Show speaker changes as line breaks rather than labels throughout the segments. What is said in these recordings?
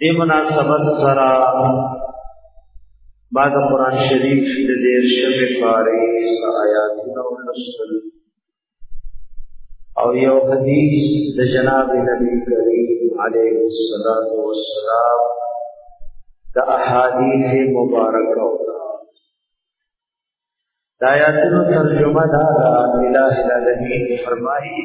دې مناسبت سره بعد قرآن شریف د دیر شفه پاره آیاتونه ولسل او یو حدیث د جناب نبی کریم علیه الصلاۃ والسلام د احادیث مبارکه او د آیاتونو ترجمه دا الہ العالمین فرمایي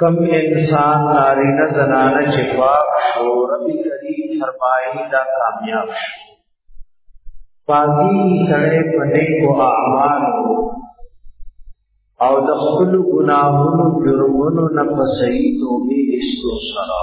کم انسان نارینه زنانه چې پاک شو رب کریم فرمایي دا کامیاب شو پاکی سړی په نیکو اعمالو او د خپل ګناهونو جرمونو نه په صحیح توبې استو سره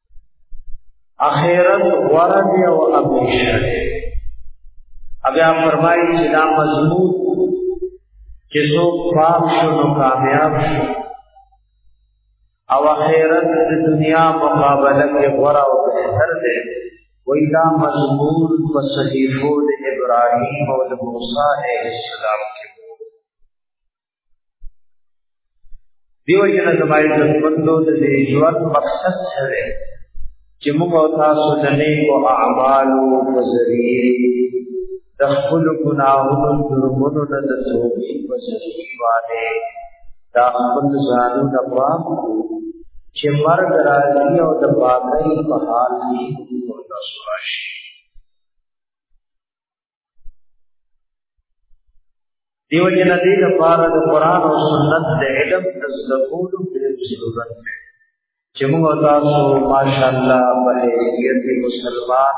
اخیرت غوره دی او همیشه دی بیا فرمایي چې دا مضمون چې څوک پاک شو نو کامیاب شو او اخیرت د دنیا مقابله کې غوره او بهتر دی وای دا مضمون په صحیفو د ابراهیم او د موسی علیه السلام دیو جن زمای د مندو د دې ژوند مقصد څه دی چې موږ او تاسو د نیکو اعمالو په ذریعه د خپل ګناهونو جرمونو نه د توبې په ذریعه باندې دا خپل ځانو د پام چې مرګ راځي او د پاکۍ په حال کې موږ تاسو راشي دیو جن دې د پاره د قران او سنت د علم د زکولو په ضرورت ده چې موږ تاسو ماشاءالله په حیثیت مسلمان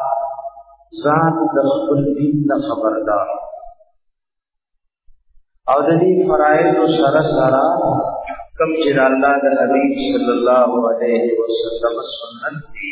ځان د خپل دین نه خبردار او د دې فرایض سره سره کم چې الله د حبیب صلی الله علیه وسلم سنت دي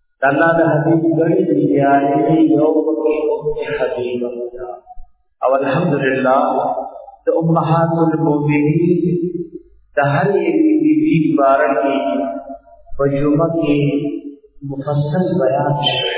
الله د حدیث غړي دی یعنی یو پکې ام حبیبه او الحمدلله د امهات المؤمنین د هر یوې بیبي باره کې په جمعه کې مفصل بیان شوی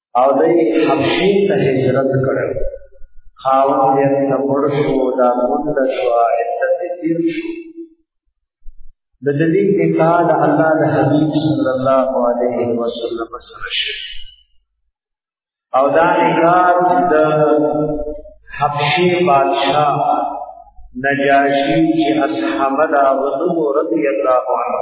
او دای حبشې ته هجرت کړو خاوند یې تمړ شو دا مونږ شو عدت تیر شو د دې نکاح د الله د حبیب صلی الله علیه وسلم سره شو او دا نکاح د حبشي بادشاہ نجاشی چې اصحاب دا وضو رضی الله عنه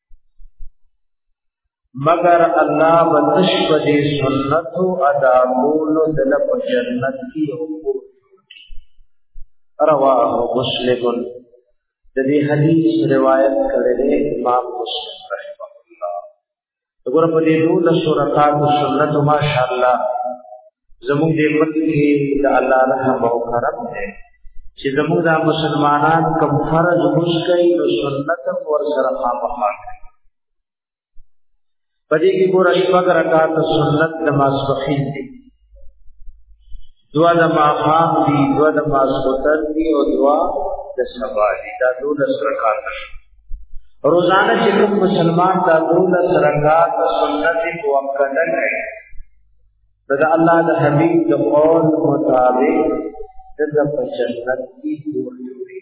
مگر الله بتش په دې سنت او ادا کولو د لب جنت کی حقوق رواه مسلم د دې حدیث روایت کړی دی امام مسلم رحمه الله وګوره په دې ټول سورکات سنت ماشاءالله زموږ دې ملک کې د الله رحم او کرم دی چې زموږ د مسلمانان کم فرض مشکای او سنت ور سره خامخا کوي پدې کې ګور شپږ رکعات سنت د ماسپخین دي دوا د ماخام دي دوا د ماسوتن دي او دوا د سبا دي دا ټول رکعات روزانه چې کوم مسلمان دا ټول رکعات سنت موقته کوي د الله د حبيب د قول مطابق د په جنت کې کور جوړي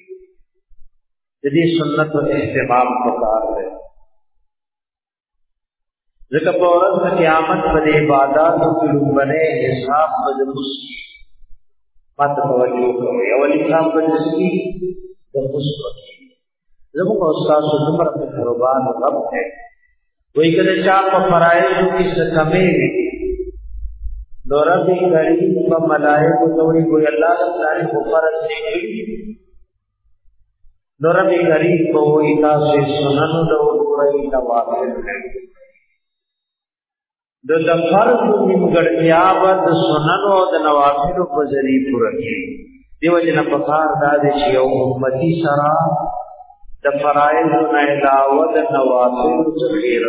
د دې سنت او اهتمام پکار دی ځکه په ورځ د قیامت په دې عبادت او لومبنه حساب په دې مسلمان ماته توجه کوي اول انسان په دې کې د مسلمان زموږ او تاسو دومره مهربان رب دی وای کله چا په فرایض کې څه کمې وي نو رب کریم په ملائکه ته وی ګو الله تعالی په فرض نه کړی نو رب کریم په وی تاسو سنن ته وګورئ نوافل د د فرض نیمګړتیا به د سننو او د نوافلو په ذریعه پوره کړي دیو جن په کار دا دي چې یو امتی سره د فرایض نه علاوه د نوافل ذخیر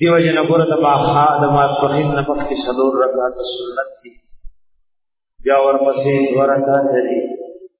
دیو جن ګره د ماخا د ماسپخین نه پکې سلور رکعات سنت دي بیا ورپسې ورکعات دي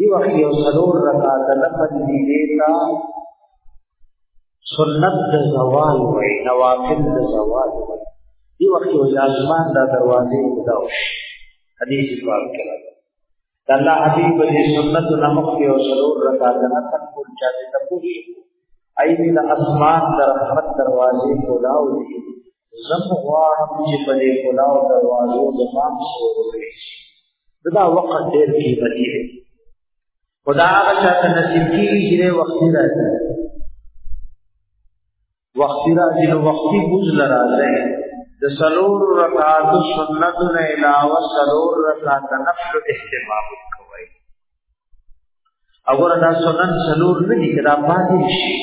دی وخت یو سلور رکعات نفل دی دیتا سنت د زوال وای نوافل د زوال وای دی وخت یو لازمان دا دروازه بداو حدیث پاک کې راځي د الله حبیب دې سنت نمک یو سلور رکعات نفل کول چا دې تپوږي ایمه د اسمان در رحمت دروازه کولاو دی زه خو غواړم چې په دې کلاو دروازو زما شروع کړي دا وخت ډېر قیمتي دی خدا هغه چاته نصیب کیږي چې ډېر وختي راځي وختي راځي نو وختي بوز لراځي د سلور رکعات سنت نه علاوه سلور رکعات نفل اهتمام اگر دا سنن سلور نه دي کدا پاتې شي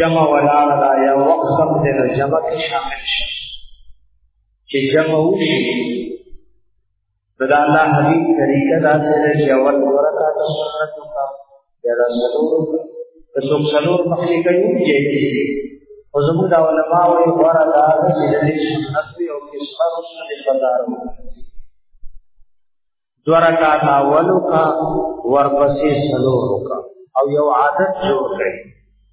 جمع ولا دا یا وقت سم دې نه جمع کې شامل شي چې جمع وشي دا الله حبيب طریقه دا چې اول ورکعت سنت کا یا دا څلور که څوک څلور پخلی کوي هم جای کېږي خو زموږ دا علما وایي غوره دا ده چې د دې سنت وي او قسمه رسو دې پدار دوه رکعته اول وکړه ورپسې څلور وکړه او یو عادت جوړ کړئ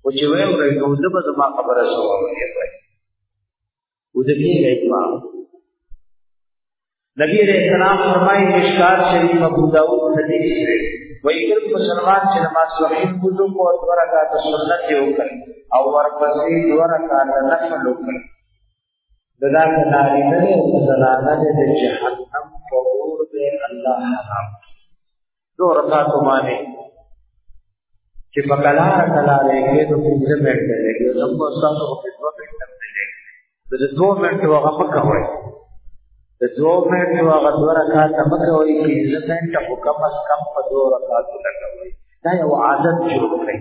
او چې ویم رہی نو زه به زما خبره سوه وایي ودنی کا اجماع نبی علیہ السلام فرمائی مشکار شریف ابو داؤد حدیث سے وہی کل مسلمان کے نماز وحید کلو کو اور دو رکعت سنت ہو کر اور ورپسی دو رکعت نفل ہو کر ددا کا ناری نہ ہے اور زنانہ نے جہنم قبور میں اللہ حرام دو رکاتو باندې چې په کلار کلار یې کې نو پنځه منټه لګي او زموږ استاد خو په دوه منټه نه لګي نو د دوه منټو هغه مه کوئ د دوه منټو هغه دوه رکاته مه کوئ پنځه منټه خو کم از کم په دوه رکاتو لګوئ دا یو عادت جوړ کړئ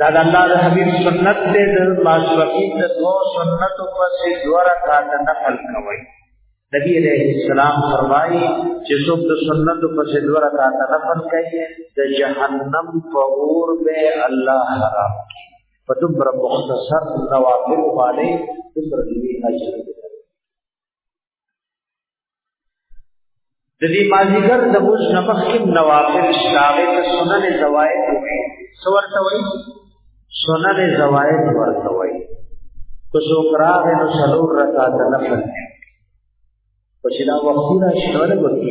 دا د الله د حبيب سنت دې د ماسوقي د دوه سنتو پسې دوه رکعات نفل کوي نبی علیہ السلام فرمایي چې څوک د سنتو پسې دوه رکعات نفل کوي د جهنم په اور به الله حرام کوي په دومره مختصر نوافل باندې دومره لوی اجر د دې مازیګر د موږ نمخ کې نوافل شاغه ته سنن زوائد وي سورته وي سنن زوائد ورته وي کو سو قرار نو سلور رکعات نفل کو چې دا وختونه شنو نه ورته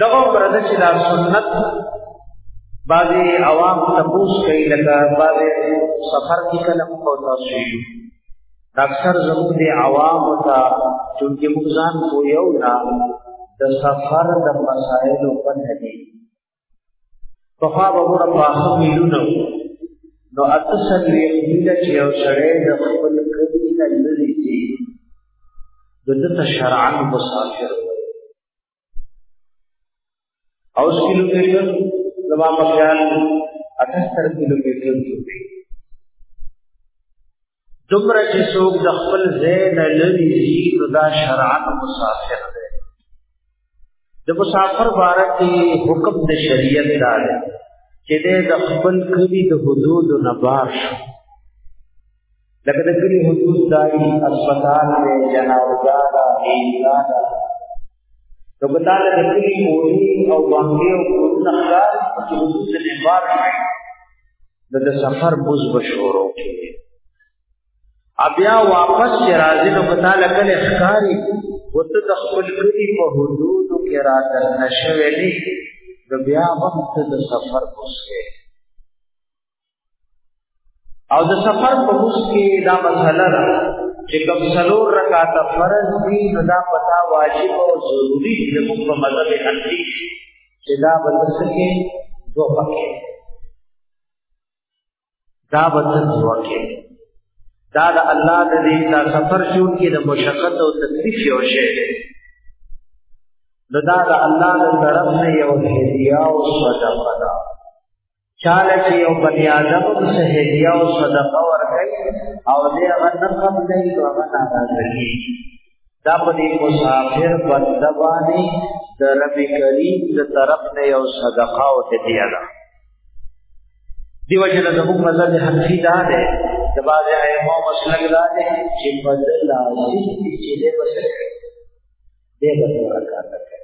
دغه پرده چې دا سنت بعضی عوام تپوس کوي لکه بعضی سفر کې کلم کو تاسو یو اکثر زموږ دی عوام ته چې موږ ځان کو یو نه د سفر د مسائلو په هدي په خوا به ور په هغه ملونه نو اتصل یې دې چې یو سړی د خپل کلی نه لري دي د دې شرعن مسافر او کیلو میټر زما په خیال اکثر کیلو میټر جوړي دومره چې څوک د خپل ځای نه لري ځي نو دا شرعت مسافر دی د مسافر باره کې حکم د شریعت دا دی چې د خپل کلی د حدود نه بار شو لکه د کلی حدود دای اسپتال دی جنازه ده عیدګاه ده نو په تاله د کلی کوټي او باندې او کوټه ښکار چې حدود د نمبر د د سفر بوز بشورو کې بیا واپس چې راځي نو په تاله کله ښکاری وته د خپل کلی په حدود کې راځي نشوي نه بیا وخت د سفر بوز کې او د سفر په موس کې دا مسله ده چې کوم څلور رکعات فرض دي نو دا پتا واجب او ضروری دي د په مذهب حنفي چې دا بلسکه دوه پکې دا بدن دوه کې دا د الله د دې دا سفر شون کې د مشقت او تکلیف یو شی دی نو دا د الله د طرف نه یو هدیه او صدقه ده چاله چې یو بنی آدم څه هدیه او صدقه ورکړي او دې هغه نه قبلې نو هغه ناراضه کیږي دا په دې مسافر بنده باندې د رب کریم د طرف نه یو صدقه او هدیه ده دیو جن زموږ مذهب حنفي دا ده د باز ائمه مسلک دا ده چې بدل لازم چې دې بسره دې بسره کار کوي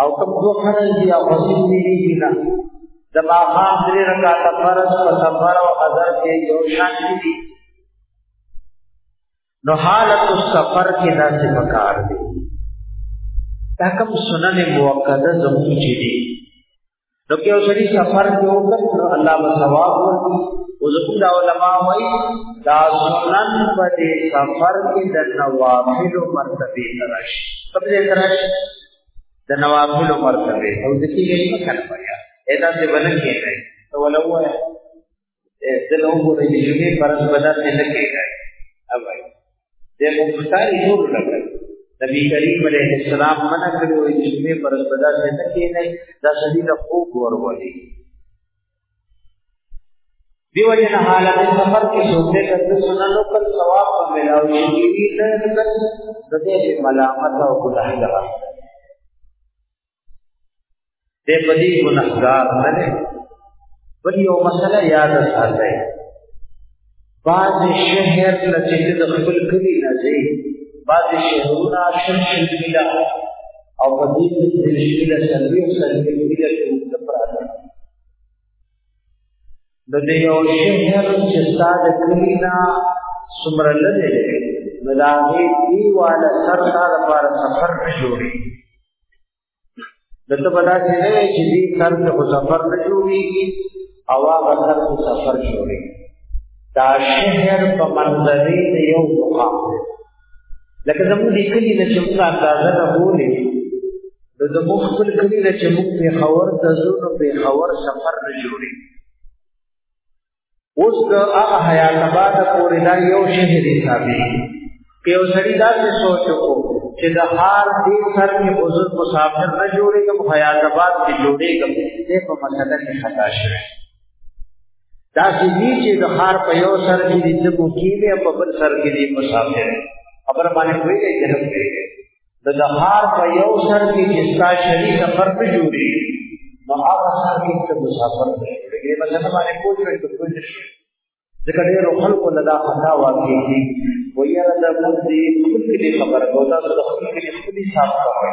او کوم دوه کړه چې او حسین ویریږي نه د ماقام درې رکعات فرض په سفر او حضر کې یو شان دي نو حالت السفر کې دا څه پکار دي دا کوم سنن موقته زموږ چې دي نو کې یو سړي سفر کې وکړ نو الله به ثواب ورکړي او زموږ علماء وایي دا سنن په دې سفر کې د نوافل مرتبه راشي په دې سره د نوافل مرتبه او د کې یې نه کړ پیا ادا څه ولکه نه ولوه دلته وګورئ چې جمعې پر ورځ به داسې نه کېږي اوبای د مختاري نور لګړي نبی کریم علیه السلام منع کړی وي چې جمعې پر ورځ به داسې نه کېږي دا سړي له خوب ورولي دیو جن حالت سفر کې سوچې کړې سننو پر ثواب په ملاو شي دې ته د دې ملامت او ګناه ده دې په دې ګناهګار نه دی بل یو مسله یاد ساتئ بعض شهر له چې د خپل کلی نه ځي بعض شهرونه شل شل میله او په دې کې شل میله سلوي او سلوي میله کې د پراته د دې یو شهر چې ستاد کلی نه څومره لږ دی نو دا هغې دیواله سر تا لپاره سفر نه جوړېږي دته بدا چې نه چې دې سر ته خو سفر نه جوړيږي او هغه سر ته سفر جوړي دا شهر په منځري د یو مقام دی لکه زموږ د کلی نه چې موږ اندازه نه بولې نو د موږ خپل کلی نه چې موږ پېښور ته ځو نو پېښور سفر نه جوړي اوس د هغه حیات آباد پورې دا یو شهر حسابي که یو سړی دا څه سوچ وکړو چې د هار دې سر کې حضور مسافر نه جوړېږم حیات آباد کې جوړېږم دې په مسله کې خطا شوی دا چې دې چې د هار په یو سر کې دې څه مو کېږي په بل سر کې دې مسافر خبر باندې کوي چې نه کوي د دهار په یو سر کې چې ستا شری سفر نه جوړي نو هغه سر کې ته مسافر نه جوړي مثلا باندې کوچ وي ته کوچ شي ځکه ډېر خلکو نه دا خطا واقع کیږي ویره د مونږ دې خپل خبره کوي تاسو د خپل خپل حساب کوئ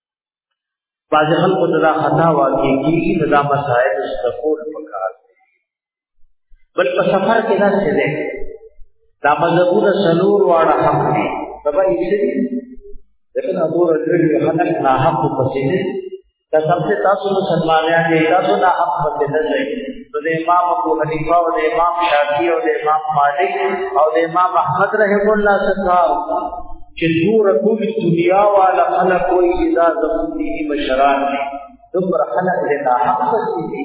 بعض خلکو ته دا خطا واقع کیږي نو دا مسائل استفول پکار دي بل په سفر کې دا څه ده دا مذهبونه سلور واړه حق دي سبا یې څه دي دغه نه دور درې خلک نه حق پسې دي دا سب سے تاسو مسلمانان دي تاسو نه حق پسې نه ځئ نو د امام ابو حنیفه او د امام شافعي او د امام مالک او د امام احمد رحم الله څخه چې دور ټول دنیا والا خلک کوئی اذا زمون دي بشران دي دمر خلق دې نه حق دي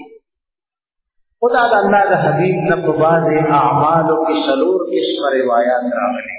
خدا د الله د حبيب نه په باندې اعمال او کې سلور قسم روایت راغلي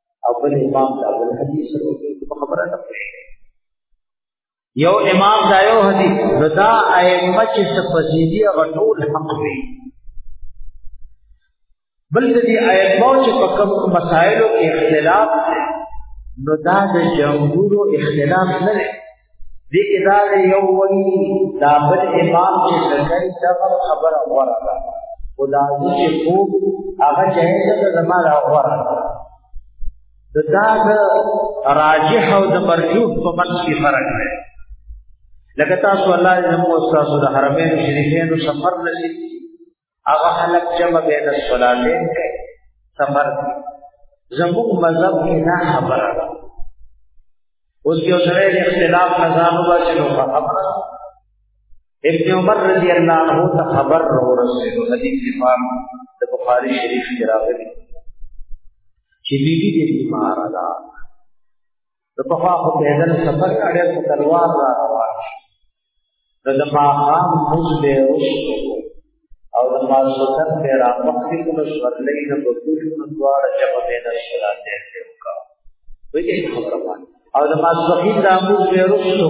او بل امام دا بل حدیث ورته په خبره نه پوښي یو امام دا یو حدیث نو دا ائمه چې سپسیدی غټول حق دی بل دې ائمه چې په کوم مسائلو کې اختلاف نو دا د جمهور اختلاف نه دی دې کې دا یو وایي دا بل امام چې څنګه دا خبره غوړه ده او دا چې کو هغه جایز ده زما دا غوړه ده د دا د راجح او د مرجوح په منځ کې فرق دی لکه تاسو الله دې موږ تاسو د حرمین شریفین سفر نصیب هغه خلک جمع بین الصلاتین کوي سفر کوي زموږ مذهب کې نه خبره ده اوس یو سره د اختلاف نظام واسي نو خبره ابن عمر رضی الله عنه ته خبر ورسېدو حدیث امام د بخاری شریف کې راغلی چې بیبي دې بیمار ده د پخوا خو پیدل سفر کړی په تلوار را روان شو نو د ماښام موږ به وشو او د ماسوتن به را مخکې کړو سورلۍ نه په ټول نو دواړه چې په بین الصلات کې وکړو وایي خبره باندې او د ماسوتن د موږ به وشو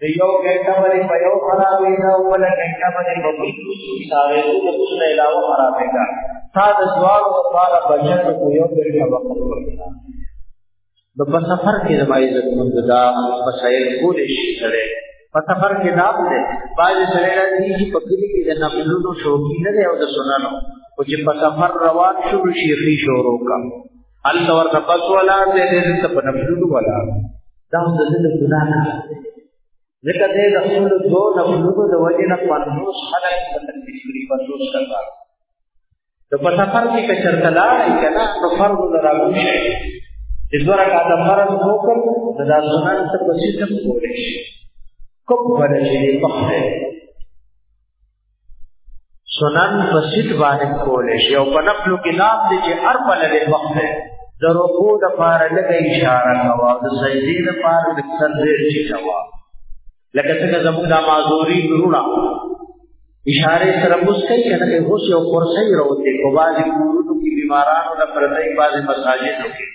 د یو ګټه باندې په یو خرابې دا ولا ګټه باندې په بل ساري د څه نه علاوه خرابې دا تا د ځواب لپاره بچت کو یو ګټه وقف کړه د په سفر کې د مایز مند دا مسائل کول شي سره په سفر کې دا ده باج سره راځي چې په کلی کې د نفلونو شوقي نه دی او د سننو او چې په سفر روان شو شي شي شروع کړه هل تور نه پس ولا دې دې ته په نفلو ولا دا د دې د ګنا نه ځکه دې د خپل دو نفلو د وجه نه پنځوس خلک په تکلیف کړی پنځوس شپه د په سفر کې که چرته لاړې که نه نو فرض له راغون شي چې دوه رکعته فرض وکړ نو دا سنن ته پسې سم کولی شي کوم فرض یې مخ دی سنن په سیټ باندې کول شي او په نقلو کې نام دي چې هر په لږه وخت ده د رکوع د پاره لږه اشاره کوا د سجدې د پاره د سندر چې کوا لکه څنګه زموږ د معذوري وروړه اشاره سره مسکې کنه کې هوش او قرصې راوته کو بازي کورونو کې بیمارانو د پرتې بازي مساجد کې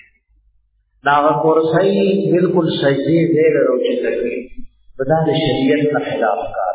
دا قرصې بالکل سجدې دې راوته کوي بدل شریعت نه خلاف کار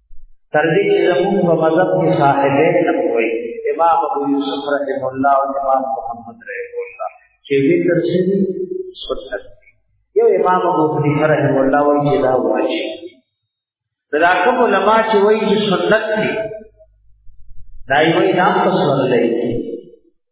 تر دې چې زموږ په مذهب کې صاحبین نه وي امام ابو یوسف رحم الله او امام محمد رحم الله چې ویتر شي سنت یو امام ابو حنیفه رحم الله وایي چې دا واجب دا کوم علما چې وایي چې سنت دي دا یې وایي نام په سنت دی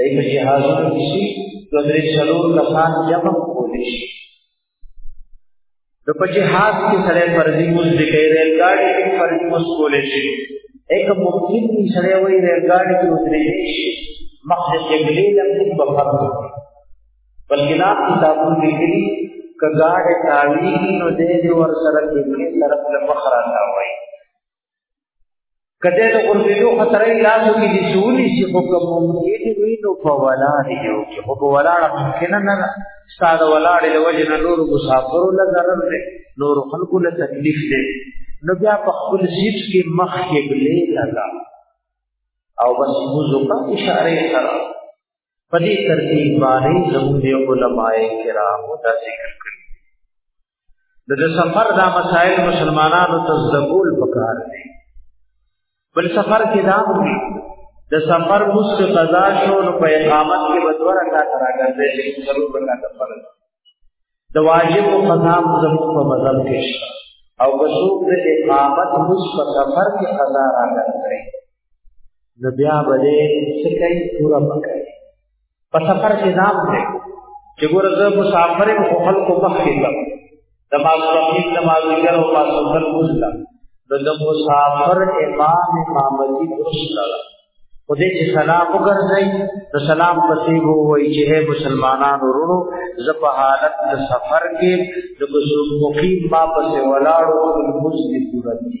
دای په جهازونو کې شي نو درې څلور کسان جمع کولی شي نو په جهاز کې سړی فرضي موز د کوي ریل ګاډي کې فرضي موز کولی شي ایک ممکن دی سړی وایي ریل ګاډي کې ودرېږي شي مخ د قبلې له موږ به فرض بلکې دا کتابونه لیکلي که ګاډی تاویږي نو دی دې ورسره قبلې طرف له مخ راته وایي کته د قربیو خطرې لاسو کې دي سونی چې په کوم ممکن وي نو په ولاړ یو کې په ولاړ ممکن نه نه استاد ولاړ له وجه نه نور مسافرو له ضرر دی نور خلکو له تکلیف دی نو بیا په خپل سیټ کې مخ کې بلې لگا او بس موضوع کا اشاره سره په دې ترتیب باندې زموږ علماء کرام دا ذکر کړی د د سفر دا مسائل مسلمانانو ته زدکول پکار دی بل سفر کې دا د سفر مس قضا شو نو په اقامت کې بدور کا ترا ګرځي چې ضرور بنا د فرض د واجب او قضا زموږ په مذهب کې شته او بسوق د اقامت مس په سفر کې قضا راغلی نو بیا به دې څه کوي پورا پکړي په سفر کې نام دی چې ګوره زه مسافر یم خو خلکو مخ کې کړم د ماسپخین د مازدیګر او ماسوګر وسله نو د مسافر امام امامتي وسله خو دې چې سلام وګرځي نو سلام پسې وو وایي چې هي مسلمانانو ورونو زه په حالت د سفر کې د مسلمان مقیم ما پسې ولاړو او مسجد پورا دي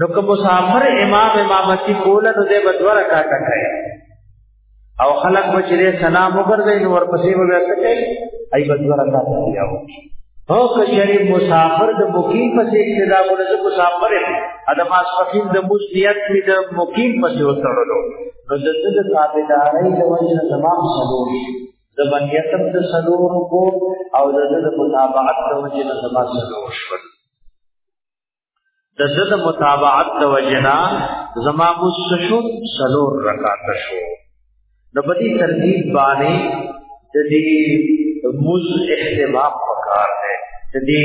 نو که مسافر امام امامتی کوله نو دې بدو رکعات کوي او خلق به چې سلام وګرځي نو ورپسې به څه کوي ای بدو رکعات کوي او او که شریف مسافر د مقیم پسې اقتدا کوله زه مسافر یم ادا ما سپخین د موس نیت می د مقیم پسې وتړلو نو د دې د تابعداري د وجه تمام سلور د بنیتم د سلور کو او د دې د متابعت د وجه تمام سلور شول د د د متابعت د وجنا زما مستشو سلور رکعات شو نو په دې ترتیب باندې د دې مز اهتمام پکار دی د دې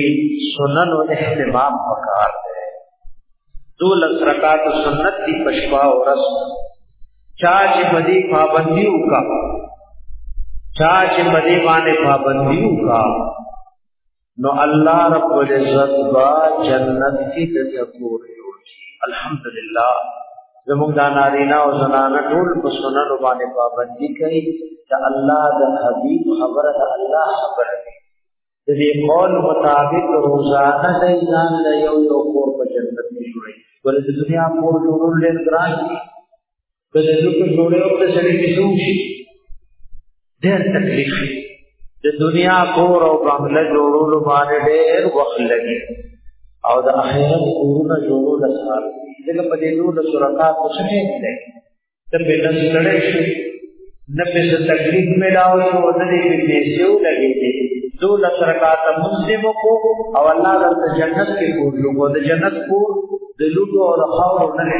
سنن او اهتمام پکار دی دولس رکعات سنت دی پښوا او رس چا چې په دې پابندي وکا چا چې په دې باندې پابندي وکا نو الله رب العزت با جنت کې د کور جوړ شي الحمدلله زموږ د نارینه او زنانه ټول په سنن باندې پابندي کوي د الله د حبيب خبره د الله خبره ده د دې قول مطابق روزانه د ځان له یو یو کور په جنت کې جوړي ولې د دنیا کور جوړول ډېر ګران دي که د ذکر جوړې او د سړي کې څه وشي ډېر تکلیف د دنیا کور او بنگله جوړولو باندې ډېر وخت لګي او د آخرت کورونه جوړو د سال دغه په دې نور شرکا کو څه نه دی ته به نن لړې شي نه به څه تکلیف ملاو شو او نه دې به سیو لګي دي دول شرکا ته مسلم کو او الله د جنت کې کور لوګو د جنت کور د لوګو او خاور نه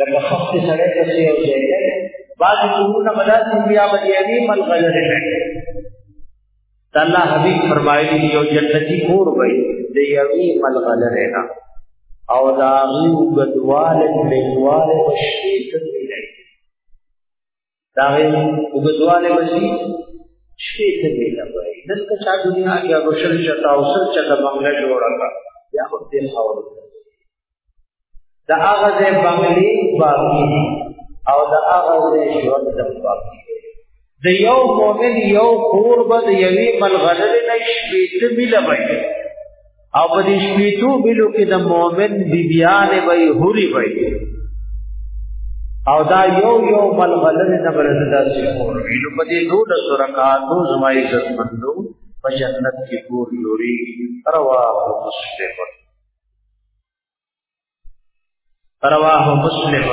لکه خفت سړی پسې او ځای کوي بعضې کورونه به داسې بیا به د یوې ملغلرې نه د الله حبیب فرمایلي یو جنتي کور به د یوې ملغلرې نه او د هغې اوږدوالی لږوالی به شپېته دا غي وګزواله بشي شي ته دی نه وای دلته چا دنیا کې هغه شل چتا او سر چتا بنگله جوړه کا یا خو دې خاور دا هغه دې بنگلي باقی او دا هغه دې ژوند د باقی د یو مؤمن یو قرب د یوې ملغلره نشي ته ملوي او په دې شپېتو بلو کې د مؤمن بیبیانې به یې هوري به او دا یو یو ملغلنې نه بل نه داسې کور وي نو په دې دولس رکعاتو زما عزت مندو په جنت کې کور جوړېږي رواه مسلم رواه مسلم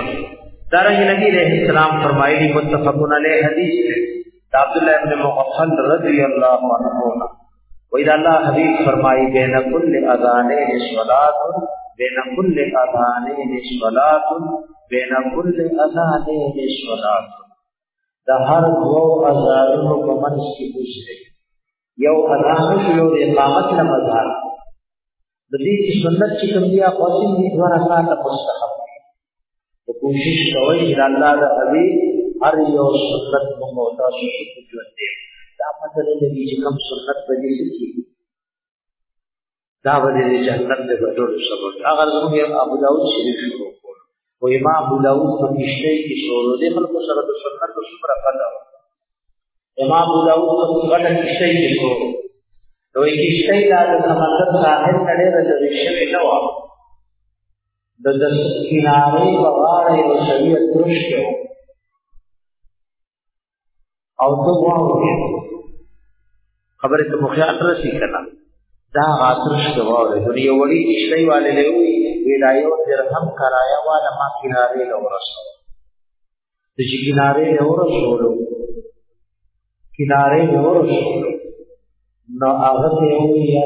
دارنګ نبی علیہ السلام فرمایلی متفقون علیہ حدیث ہے عبد الله ابن مغفل رضی اللہ عنہ و اذا اللہ حبیب فرمائی بین کل اذانین صلاۃ بین کل اذانین صلاۃ بین کل اذانین صلاۃ دا هر دو اذانونو په منځ کې یو اذان شو یو د اقامت نه مظهر د دې چې سنت چې کوم دی هغه چې دې دوه رکعات مستحب دی ته کوشش کوئ چې الله د حبيب هر یو سنت موږ او تاسو ته ژوند دی دا مطلب دی چې کوم سنت په دې کې دا به د جنت د ګټلو سبب هغه زموږ ابو داود شریف کې وکړو او امام ابو داود په کشته کې شروع دي خلکو سره د سنت او سپره قدر امام ابو داود په غټه کشته کې شروع نو یې کشته دا د سمندر ساحل نړۍ د لري شوی نه و د د کینارې په غاړه یو شریعت درشته او ته واورې خبره ته مو خیال راشي کنه دا غاتر شته واورې نو یو وړي کشتۍ والے له وی دا یو درهم کرایا والا ما کنارې له ورسو د چې کنارې له ورسولو کنارې له ورسولو نو هغه ته یو یا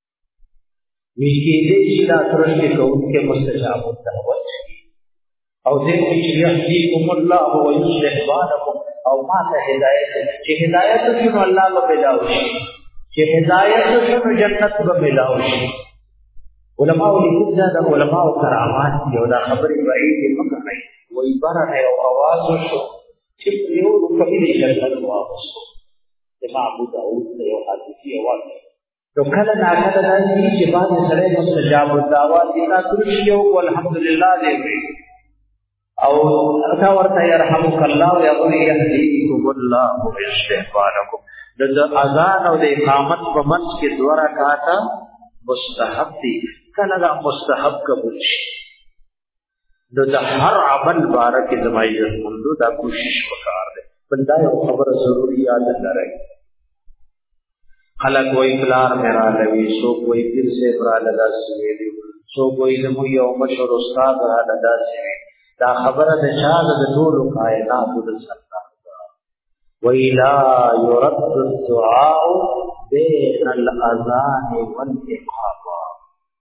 وی کې دې چې دا ترش کې کوم کې مستجاب الدعوت او دې کې چې يهديكم الله ويصلح بالكم او ما ته هدايت چې هدايت شنو الله به پیدا وشي چې هدايت شنو جنت به پیدا وشي علماء لیکل دا د علماء کرامات دی او دا خبرې بعید دی مګر نه وای بره او आवाज شو چې یو رکبی دی جنت واپس دی معبود او یو حادثي आवाज نو کله نا کله دا دي چې باندې سره مستجاب الدعوا دي تاسو شي او الحمدلله دې وي او اتا ورته يرحمك الله ويقول يهديكم الله ويشفعكم د اذان او د اقامت په منځ کې دوه رکعاته مستحب دي کله دا مستحب قبول شي نو د هر عمل باره کې زما عزت مندو دا کوشش وکړ دی بل دا یو خبره ضروري یاد لرئ خلق وای پلار میرا لوي سو کوئی پیر سے برا لدا سوي دی سو کوئی زمو یو مشر استاد را لدا سوي دا خبره د چا د ټول کائنات د سره ویلا یرد الدعاء بین الاذان والاقامه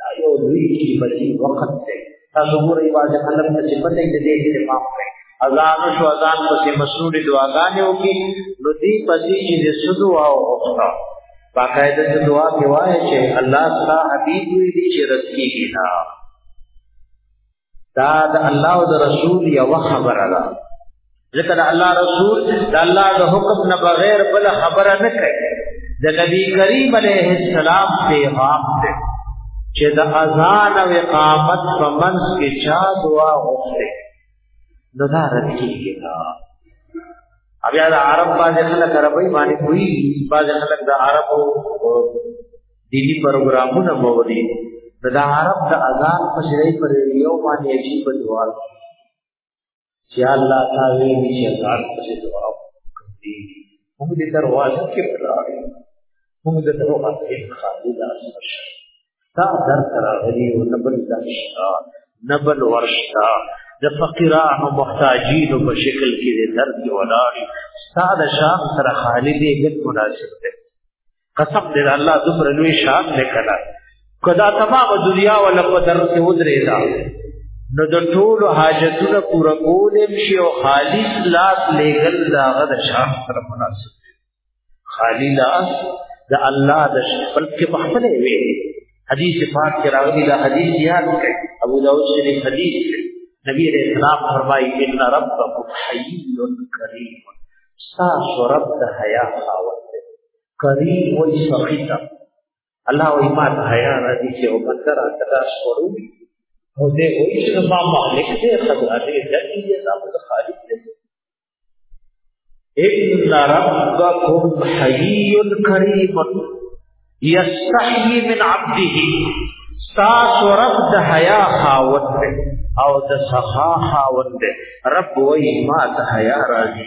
دا یو لوی قیمتي وخت دی تاسو ګورئ باز خلک ته چې پته یې دې اهتمام کوي اذان شو اذان پسې مسنون دعاګانې وکي نو دې پسې چې د سدو او وخته باقاعده د دعا کې وایي چې الله تعالی حبيب دې چې رسکیږي نه دا د الله او د رسول یو خبره ده ځکه د الله رسول د الله د حکم نه بغیر بل خبره نه کوي د نبی کریم علیه السلام پیغام دی چې د اذان او اقامت په منځ کې چا دعا غوښته نو دا رد کیږي بیا د عرب باندې خلک عربی باندې کوي باندې خلک د عربو دینی پروګرامونه موري د عرب د اذان په شری پر یو باندې عجیب دعا چې الله تعالی دې چې اذان په شری دعا کوي موږ دې تر واجب کې پراړي موږ دې تر واجب کې خالي لاس مشه تا در تر غلي او نبل دشتا نبل ورشتا د فقیرانو محتاجینو په شکل کې دې درد ولاړي ساده شام سره خالي دې ګټ مناسب دی قسم دې الله دومره لوی شان دې کړه کدا تمام دنیا ولا په در کې ودرې دا نو د ټول حاجتونو پورا کولم شي او خالص لاس لګل دا غد شان سره مناسب خالی لاس د الله د بلکې محفل وي حدیث پاک کې راغلي دا حدیث یاد کړئ ابو داود شریف حدیث نبی علیہ السلام فرمایي ان ربکم حی کریم ساس رب د حیا خاوند کری وای سخیتا الله وای ما حیا را دي چې او بندر اکدا شروع او دې وای چې ما مالک دې خدا دې دې دې دا په خالق دې ان ربکم حیی کریم یستحیی من عبده ساس رب د حیا خاوند او د سخا خاوند رب وای ما ته حیا راځي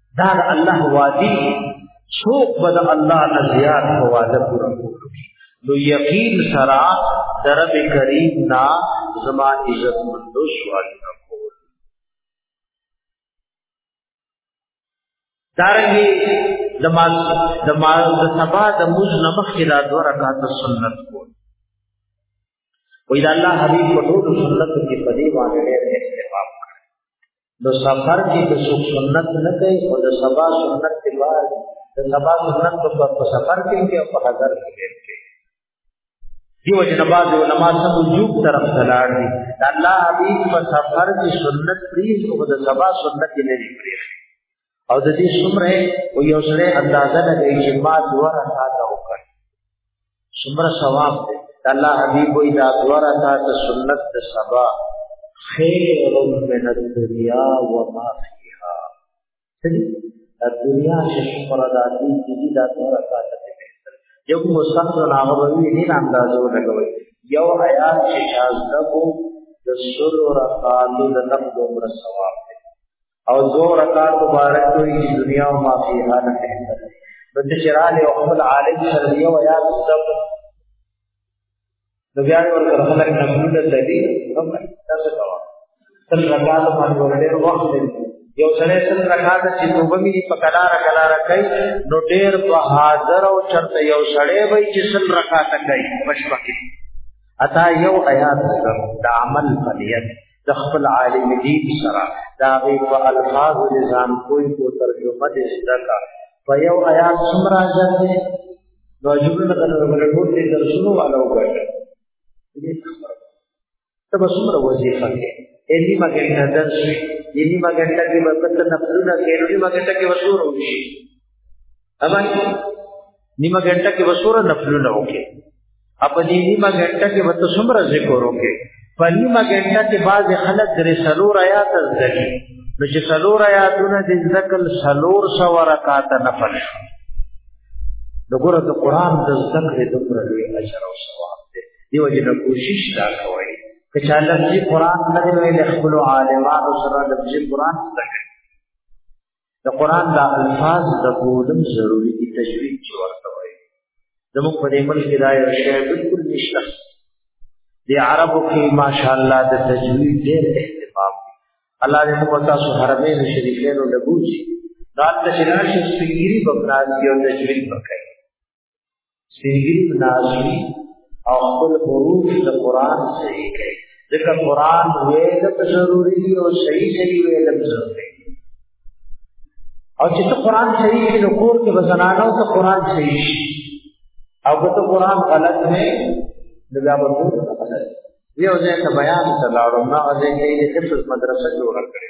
دا د الله وادي څوک به د الله نه زیات په وعده پوره کولو کې نو یقین سره د رب کریم نه زما عزت مندو سوالونه کول دارنګي د ما د ما د سبا د موز نمخ کې دا دوه رکعات سنت کول وې دا الله حبیب په ټول سنت کې په دې باندې ډېر اهتمام نو سفر کې د څوک سنت نه کوي او د سبا سنت کې بار د سبا سنت په سفر کې کې او په حضر کې کې دیو جنباز علماء سب وجوب طرف ته لاړ دي الله حبيب په سفر کې سنت پریز او د سبا سنت نه لري پریز او د دې څومره او یو سره اندازه نه دی چې ما دوه رکعاته وکړ څومره ثواب دی الله حبیب وی دا دوه رکعاته سنت د سبا خیر من الدنیا و ما فیها دا دنیا چې څومره د دې چې دا دوه رکعاته دی بهتر یو مستقر هغه وی نه اندازو لګوي یو آیات چې شاز دغو د سر رکعاتو د نقد عمر ثواب او دو رکعات مبارک کوئی کی دنیا و ما فیها نہ بہتر نو ته چرال او خپل عالم سره یو یا سب نو بیا ورته خلک نمونه لري نو تاسو کوا تل رکعات باندې ورډیر وخت دی یو سره تل رکعات چې نو به می په کلار کلار کوي نو ډیر په حاضر او چرته یو سړی وي چې تل رکعات کوي مشبکه اتا یو آیات سره د عمل فلیت د خپل عالم دین سره دا غي په الفاظ نظام کوئی کو ترجمه دې زده کا په یو آیات څومره ځل دې نو جوړ نه کنه ورټول دې درسونو والو وګړي دې خبره ته به څومره وظیفه کې الی مګنټه درس یلی مګنټه کې مطلب نفلونه کې الی مګنټه کې وسور وشي اما نیمه ګنټه کې وسوره نفلونه وکي اپ دې نیمه ګنټه کې وته سمره ذکر وکي په نیمه ګنټه کې بعض خلک درې سلور آیات زدي نو چې سلور آیاتونه د ذکر سلور سو رکعات نفل شو دغه د قران د ذکر د پر لوی اجر او ثواب دی دیو جن کوشش دا کوي که چا لفظي قران نه ویل خپل عالمانو سره لفظي قران زده د قران د الفاظ د کولم ضروری دي تجوید چې ورته وایي زموږ په دې ملک کې دا یو شی بالکل نشته د عربو کې ماشاءالله د تجوید ډېر اهتمام دی الله دې موږ تاسو حرمین شریفین له بوجي دا تشریح شي سپیری په پلان کې او تجوید وکړي سپینګری ناشي او خپل حروف د قران صحیح کوي ځکه قران ویل ته ضروری دی او صحیح صحیح ویل ته ضروری دی او چې ته قران صحیح کې نو کور کې بزنانو ته قران صحیح شي او که ته قران غلط نه نو بیا به ټول غلط یو ځای ته بیان ته لاړو ما ځای کې د حفظ مدرسه جوړه کړې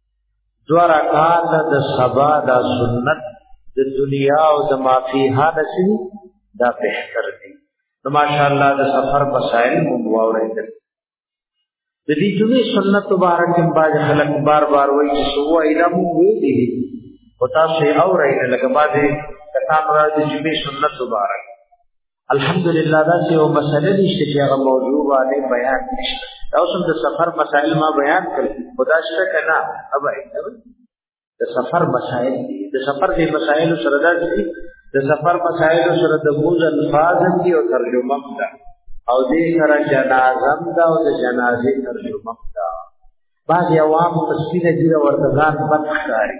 دو رکعات د سبا دا سنت د دنیا او د مافیها نسی دا بهتر دی نو ماشاءالله د سفر مسائل مو واورېدل د دې جمعې سنت مبارک باج خلک بار بار وایي چې سو ایله مو وی دي او تاسو یې اورئ لکه باندې کتاب راځي جمعې سنت مبارک الحمدلله دا چې یو مسله نشته چې هغه موضوع باندې بیان نشته دا اوس د سفر مسائل ما بیان کړل خدا شته کنه ابا د سفر مسائل د سفر د مسائل سره دا چې د سفر مسائل سره د موز الفاظ دي او ترجمه ده او دې سره جنازه ده او د جنازې ترجمه ده بعض عوام تفسیر دې ورته ځان بد ښکاري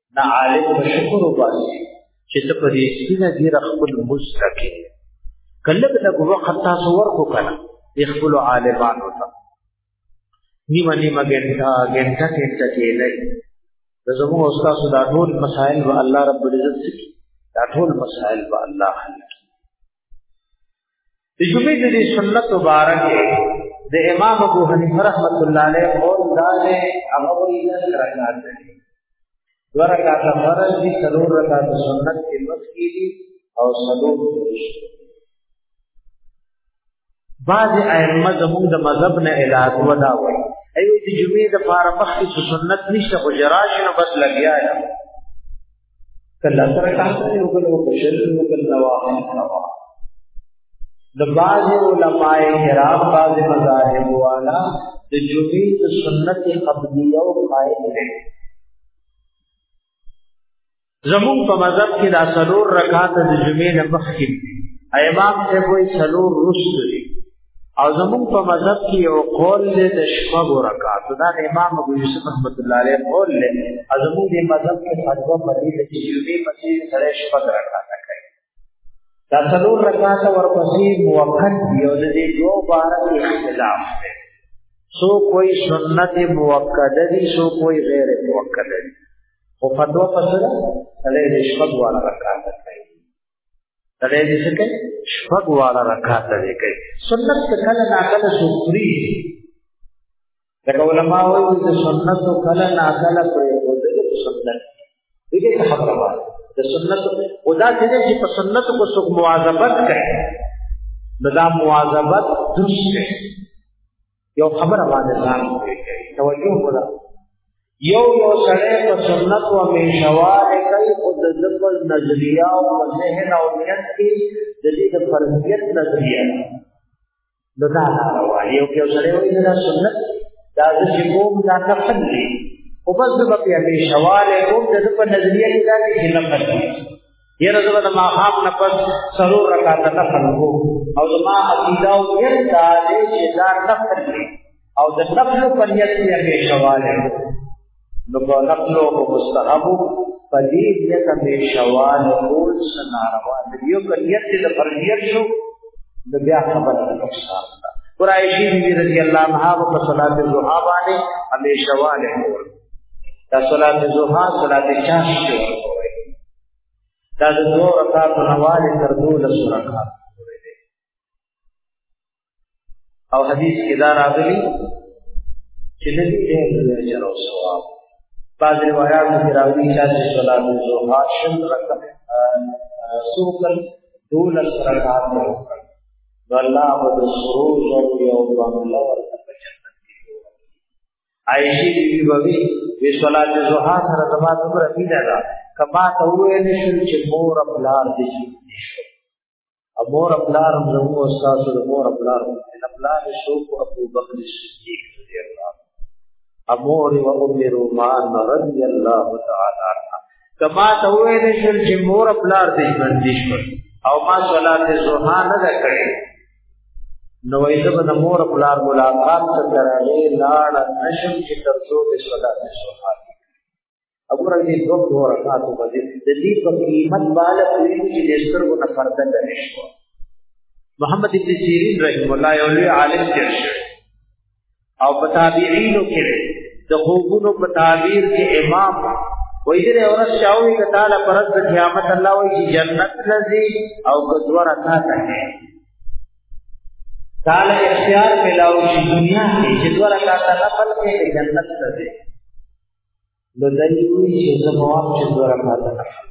نه عالم په شکر وباسي چې ته په دې سینه دې خپل مستقې کله به لږ وخت تاسو ورکو کنه خپل عالمانو ته نیمه نیمه ګنټه ګنټه ګنټه کې نه د زموږ استاد دا ټول مسائل به الله رب العزت سکی دا ټول مسائل به الله حل د جمعې د دې سنت مبارک د امام ابو حنیفه رحمۃ اللہ علیہ قول دا دی هغه وی لس رکعات دي دوه رکعات فرض دي څلور رکعات سنت کې مخ کیږي او څلور بعض ائمه زموږ د مذهب نه علاج ودا وایي ایو د جمعې د فارمخ کې سنت نشته خو جراش نو بس لګیا دی کله سره کاته یو کله په شل یو کله نواهم نوا د باز علماء کرام باز مذاهب والا د جمعې د سنت قبلیه او قائل دي زمون په مذهب کې دا سلور رکعات د جمعې نه مخکې امام ته وایي سلور رسل او زمون په مذهب کې یو قول دی د شپږو رکعاتو دا د امام ابو یوسف رحمۃ اللہ علیہ قول دی او زمون د مذهب کې فتوا په دې چې جمعې پسې سره شپږ رکعات کوي دا څلور رکعات ورپسې موقت دی او د دې دوه بارک اختلاف دی سو کوئی سنت موقته دی سو کوئی غیر موقته دی او فتوا پسره سره شپږ رکعات کوي دا دې څه کوي شپږ واړه رکعات دې کوي سنت کله نا کله سوري دا علماء وایي چې سنت کله نا کله پرې وځي سنت دې ته خبره وایي د سنت او دا چې په سنت کو څوک مواظبت کوي دا مواظبت درست کوي یو خبره باندې ځان توجه وکړه یو یو سړی په سنت او میشواله کوي او د ځپل نظریه او ذهن او نیت کې د دې د فرضیت نظریه نو دا راوړي یو یو سړی وایي دا سنت دا چې کوم دا نفل دی او بس د په میشواله کوم د په نظریه کې دا چې نفل دی یره زه د ماښام نه پس څلور رکعاته نفل وو او زما عقیده او نیت دا دی چې دا نفل دی او د نفل په نیت کې هغه شواله نو په نفل او مستحب په دې نیت به شوال ټول سناروا د یو په نیت د فرضیت شو د بیا خبره د نقصان ده قرایشی بی رضی الله عنها په صلات الضحى باندې همیشه واله دا صلات الضحى صلات چا شو دا د دوه رکعاتو نواله تر دولس رکعات او حدیث کې دا راغلي چې د دې د اجر او ثواب بعض روایات کې راغلي چې صلات الظهر شل رکعات سوکل دولس رکعات وکړ نو الله به د سرور او یو دوه الله ورته عائشې بیبي بوي وی صلات زوحا سره زما دومره مینه ده کما ته وې نشم چې مور خپلار دې شي امور خپلار زموږ استاد د مور خپلار خپلار شو ابو بکر صدیق رضی الله امور و ام رومان رضی الله تعالی عنها کما ته وې نشم چې مور خپلار دې ژوند دې او ما صلات زوحا نه کړې نو ایزه به د مور پلار ملاقات ته ترغې لاړ نشم چې تر څو د صدا د صحابه ابو رضی دوه دوه رکعاتو باندې د دې په قیمت بالا پوری چې د سترګو نه پرده لري شو محمد ابن سیرین رحم الله یو لوی عالم تیر شو او په تابعینو کې د خوبونو په تعبیر کې امام وای دې اورس شاوې ک تعالی پرد د قیامت الله وای چې جنت لذي او کذور عطا ته تعالی اختیار ملاوي دنیا کې چې دور عطا ته نه بلکې جنت لذي نو دای وی چې زما چې دوه رکعات نفل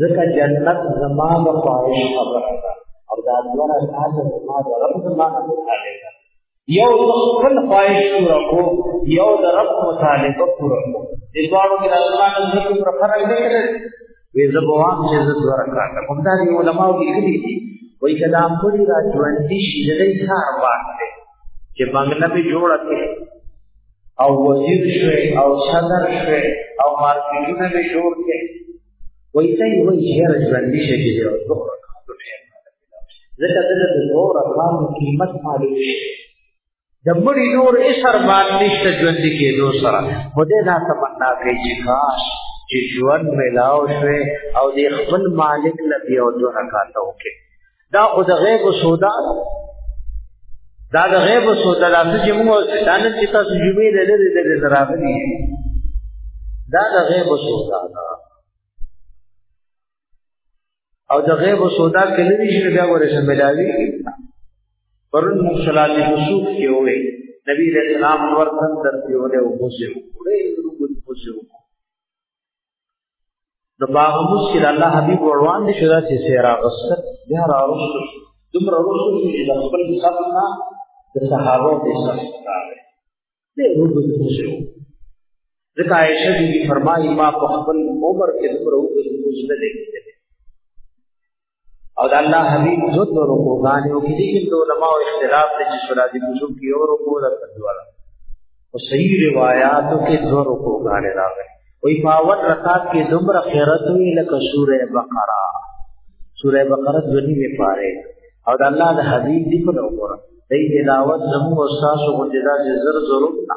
ځکه جنت زما د خواهش خبره ده او دا دوه رکعات زما د رب زما نه مطالبه ده یو د خپل خواهش پورا کو یو د رب مطالبه پورا کو د دوانو کې الله نه ذکر پر فرق دی کړی وې زبوان چې زه دوه رکعات کوم دا دی علماء لیکلي دي وای کلام پوری راځوندې شي د دې کار باندې چې بنگله به جوړه کړي او وزیر شوی او صدر شوی او مارکیټونه به جوړ کړي وای ته یو شهر ژوندۍ شي چې یو دوه ځکه د دوه رقم قیمت معلوم شي د مړي نور اثر باندې نشته ژوند کې نو سره خدای دا تمنا کوي چې کاش چې ژوند ملاو شوه او د خپل مالک لپاره یو دوه رکعات وکړي دا خو د غیب سودا دا د غیب سودا د څه چې موږ ستانه چې تاسو جمعې له لري د دراغلي دا د غیب سودا دا او د غیب سودا کې لري چې بیا ورې سم ملاوي پرون موږ صلات الصوف کې وې نبی رسول الله ورته درته وله او خوشو وړي نو خوشو د باغ موس کې د الله حبيب وروان دي شدا چې سیرا غسل بیا را رسو دومره رسو چې د خپل صفنا د صحابه د صفنا دی ورو ورو شو ځکه عائشہ بي فرمایي ما په خپل عمر کې دومره ورو ورو نه دی او د الله حبيب ذات رکوعان او کې دي چې علماء اختلاف دي چې صلات کسو کې او رکوع د کډواله او صحیح روایتو کې ذو رکوعان راغلي وی پاوت رکات کې دومره خیرت وی لکه سوره بقره سوره بقره د دې لپاره او د الله د حبيب دی په وګوره دې تلاوت زموږ استاد او جزا زر ضرورت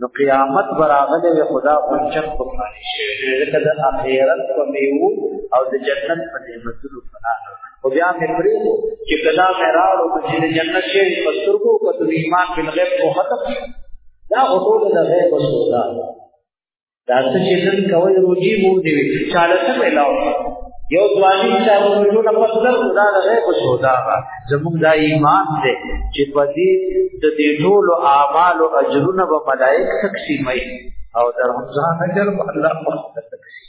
نو قیامت براغله وي خدا غونچت په باندې شي ځکه د اخرت په میو او د جنت په نعمتونو فنا او بیا مې پرې وو چې کلا مې راړو چې د جنت شي په سترګو په د ایمان په غیب کو ختم دا ټول د غیب سودا دا څه چې نن کوي روجي مو دی چاله څه ملاو یو ځواني چې موږ ټول په سترګو دا د غیب سودا زموږ دا ایمان دی چې په دې د دې ټولو اعمال او اجرونه به ملائک تقسیموي او د رمضان اجر به الله پاک تقسیم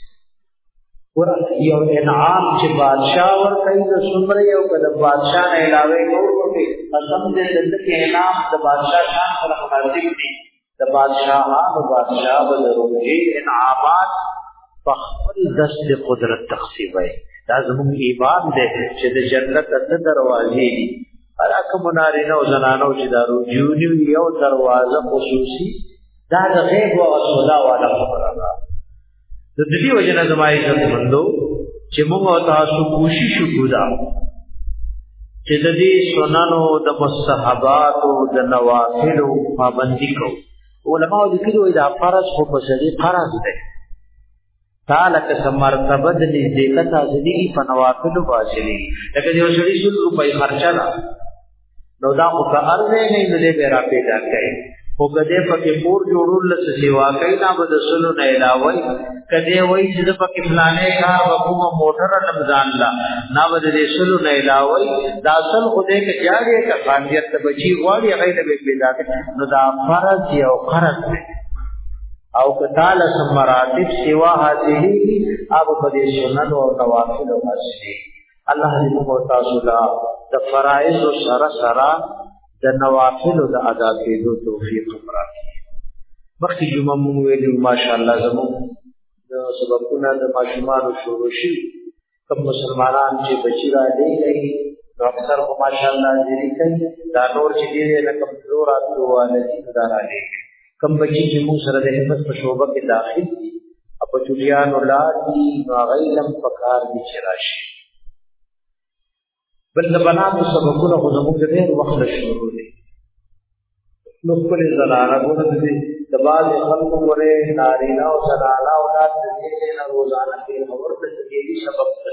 ور یو انعام چې بادشاہ ور کوي د سمره یو کده بادشاہ نه علاوه نور کوي قسم دې دلته کې انعام د بادشاہ شان سره مناسب دی د بادشاهانو بادشاہ به د روزي انعامات په خپل دس د قدرت تقسیموي دا زموږ ایمان دی چې د جنت د دروازې دي هرکه منارینه او زنانو چې دا روزيونی یو دروازه خصوصي دا د غیب او صدا والا خبره ده د دې وجه نه زما عزت مندو چې موږ او تاسو کوشش وکړو دا چې د دې سننو د مستحبات او د نوافل پابندي کوو علماء ذکرو دا فرض خو په سړي فرض دی تعالی که سمرتبه د نزدېکت حاصلېږي په نوافل باندې لکه یو سړي 100 روپۍ خرچه ده نو دا خو که ارزه نه نو دې به را پیدا کړي خو که دې پکې پور جوړول لس سیوا کوي نه به د سلو نه علاوه کدی وای چې د پکې فلانې کار وکوم موټر رمضان لا نه به دې سلو نه علاوه دا اصل خو دې کې جاړي ته خانیت ته بچي غواړي غي نه به پیدا کړي نو دا فرض یو قرض دی او که تعالی سم مراتب سیوا حاصلې او په دې سنن او نوافل حاصلې الله دې موږ تاسو لا د فرایض سره سره د نوافل د ادا کېدو توفیق راکړي مخکې جمعه مونږ ویلو ماشاءالله زموږ د سبقونه د ماشومانو شروع شي کوم مسلمانان چې بچی را دی کوي نو اکثر په ماشاءالله ځینې کوي دا نور چې دی نه کوم تلو راتلو نه دي دا را دی کوي کم بچی چې موږ سره د حفظ په شوبه کې داخل دي په چټیانو لار دي نو هغه لم پکار دي چې راشي بل د بناتو سبقونه خو زموږ د ډېر وخت نه شروع دي نو خپل زنانه ګونه دي د باز خلکو ګوره نارینه او زنانه او ناس دې نه روزانه کې خبر ته دې سبق ته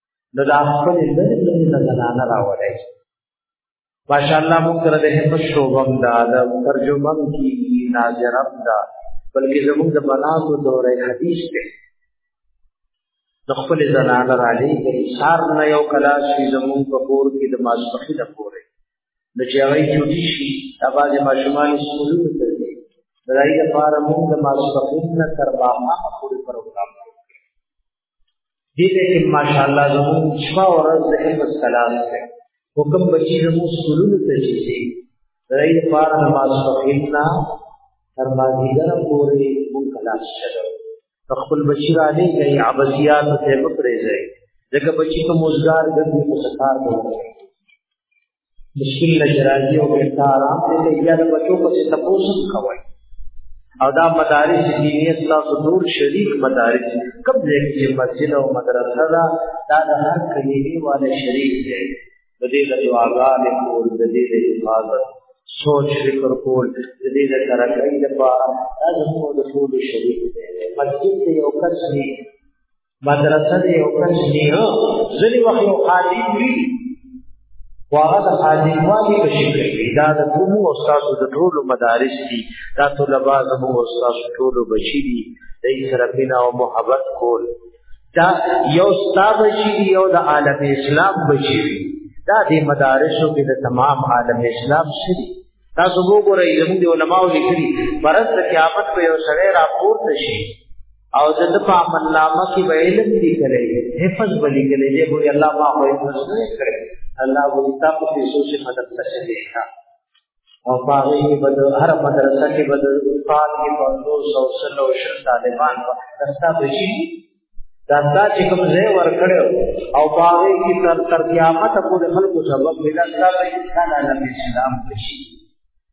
نو دا خپل لري لري نه زنانه راوړی ماشاءالله موږ سره د همت شوبم دا د ترجمه کی ناظرم دا بلکې زموږ د بناتو دورې حدیث دی د خپل زنانه را لېږي سار نه یو کلا شي زموږ په کور کې د ماسپخي د پورې د چې هغه چوټي شي دا باندې ماشومان سکولونو ته ځي د دې لپاره موږ د ماسپخي نه تر باما پورې پروګرام دې ته کې ماشاءالله زموږ شپه او ورځ د علم السلام ته حکم بچی زموږ سرونو ته چې شي دای په پار نماز فقینا تر مازیګر پورې مونږ کلاس شلو خپل بچی را نه گئی عباسیات ته مکرې ځای ځکه بچی کوم روزګار ګرځي په سکار دی مشکل له جرازي او بیرته آرام دی ته بیا د بچو پسې تپوس هم کوئ او دا مدارس دینیه ستاسو ټول شریک مدارس کوم ځای کې چې مسجد او مدرسه ده دا د هر کلیوي والا شریک دی د دې د دعاګانې کول د دې د حفاظت سوچ فکر کول د دې د ترقۍ لپاره دا زموږ د ټولو شریک دی مسجد ته یو کس نه مدرسه دې یو کس نیو ځلې وخت یو خادم وي خو هغه د خادموالي په شکل وي دا د کومو استادو د ټولو مدارس دي دا طلبا زموږ استادو ټولو بچي دي د سره بنا او محبت کول دا یو ستا بچي دي یو د عالم اسلام بچي دي دا د مدارسو کې د تمام عالم اسلام شري تاسو وګورئ زموږ علماء لیکلي مرز قیامت په یو سره راپورته شي او د د په عمل نامه کې به علم دي کړي حفظ ولي کړي دې وي الله ما خو یې مسوي کړي الله وو کتاب په پیسو کې مدد تشه دي او باغې کې بد هر مدرسه کې بد استاد کې په 200 طالبان په درسه بشي دا دا چې کوم ځای ور کړو او باغې کې تر تر قیامت پورې خلکو سبب ملت دا به انسان عالم اسلام بشي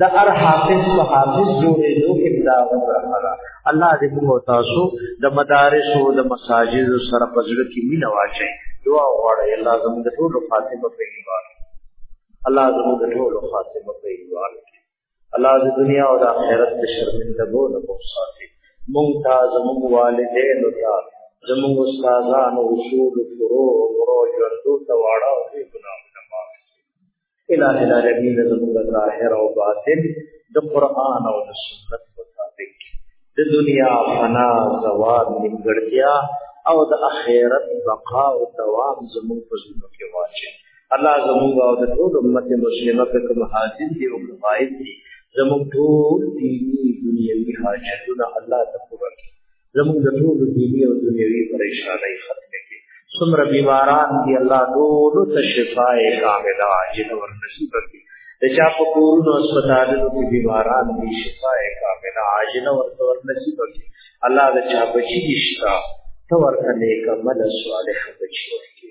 د ار حافظ په حافظ جوړېدو کې دا وکړه الله دې موږ تاسو د مدارس او د مساجد سره په ځړ کې مینه واچي دعا غواړي الله زموږ د ټولو خاتمه په ایمان الله زموږ د ټولو خاتمه په ایمان الله د دنیا او د آخرت د شرمندګو نه مو ساتي مونږ ته زموږ والدین او ته زموږ استادانو اصول فروع او ژوندو ته واړه او ګناه الہ العالمین زموږ ظاهر او باطن د قران او د سنت مطابق د دنیا فنا زوال نیمګړتیا او د اخرت بقا او دوام زموږ په زړه کې واچي الله زموږ او د ټول امت مسلمه په کوم حاضر دی او غایب دی زموږ ټول دیني دنیوي حاجتونه الله ته پوره کړي زموږ د ټول دیني او دنیوي پریشانۍ ختمې کړي څومره بیماران دي الله ټولو ته شفای کامله عاجل ور نصیب کړي د چا په کورونو هسپتالونو کې بیماران دي شفای کامله عاجل ورته ور نصیب کړي الله د چا بچي دي شته ته ورته نیک عمل صالح بچي ورکړي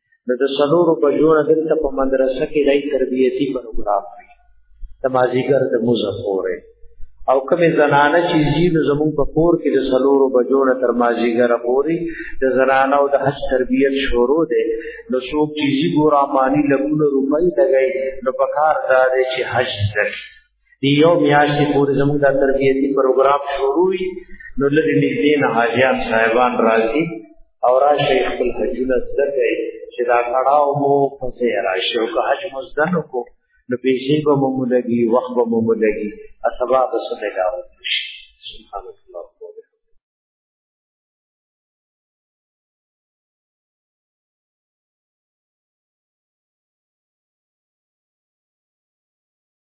نو د سلورو بجو نه دلته په مدرسه کې دای تربیتی پروګرام دی د مازیګر د موزه پورې او کومې زنانه چې زیب زمون په کور کې د سلورو بجو نه تر مازیګر پورې د زنانه او د حج تربیت شروع دی نو څوک چې زی ګور امانی لګونه روپۍ لګای نو په کار دا دی چې حج ځکه دی یو میاشتې پورې زموږ د تربیتي پروګرام شروع وي نو لږ نږدې نه حاجیان صاحبان راځي او راشي خپل حجونه زده کوي چې دا کړاو مو پسې راشي او که حج مو زده نه کو نو پیسې به مو لګي وخت به مو لګي اسباب به څه ملاو شي سبحان الله